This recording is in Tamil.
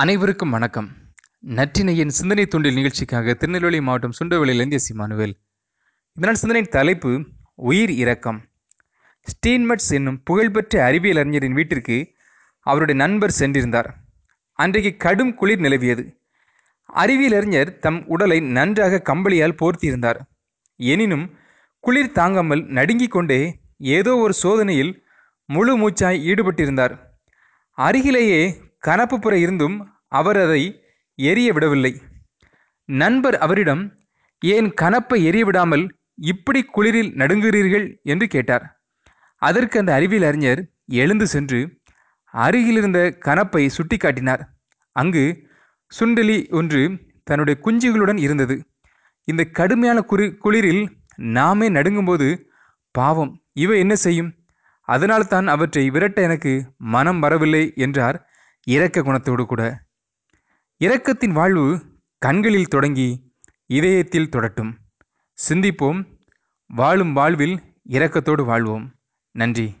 அனைவருக்கும் வணக்கம். நற்றினையின் சிந்தனை தொண்டில் நிகழ்ச்சிக்காக திருநெல்வேலி மாவட்டம் சுண்டவெளியிலிருந்து எஸ் இமானுவேல் இதனால் சிந்தனையின் தலைப்பு உயிர் இரக்கம். ஸ்டீன்மட்ஸ் என்னும் புகழ்பெற்ற அறிவியல் அறிஞரின் வீட்டிற்கு அவருடைய நண்பர் சென்றிருந்தார். அன்றைக்கு கடும் குளிர் நிலவியது. அறிவியல் அறிஞர் தம் உடலை நன்றாக கம்பளியால் போர்த்தியிருந்தார். எனினும் குளிர் தாங்காமல் நடுங்கிக் கொண்டே ஏதோ ஒரு சோதனையில் முழு மூச்சாய் ஈடுபட்டிருந்தார். அருகிலேயே கனப்பு புற இருந்தும் அவர் அதை எரிய விடவில்லை. நண்பர் அவரிடம் ஏன் கனப்பை எரிய விடாமல் இப்படி குளிரில் நடுங்குகிறீர்கள்? என்று கேட்டார். அதற்கு அந்த அறிவியல் அறிஞர் எழுந்து சென்று அருகிலிருந்த கனப்பை சுட்டிக்காட்டினார். அங்கு சுண்டலி ஒன்று தன்னுடைய குஞ்சுகளுடன் இருந்தது. இந்த கடுமையான குளி குளிரில் நாமே நடுங்கும்போது பாவம் இவை என்ன செய்யும்? அதனால்தான் அவற்றை விரட்ட எனக்கு மனம் வரவில்லை என்றார் இரக்க குணத்தோடு கூட. இரக்கத்தின் வாழ்வு கண்களில் தொடங்கி இதயத்தில் தொடட்டும். சிந்திப்போம். வாழும் வாழ்வில் இரக்கத்தோடு வாழ்வோம். நன்றி.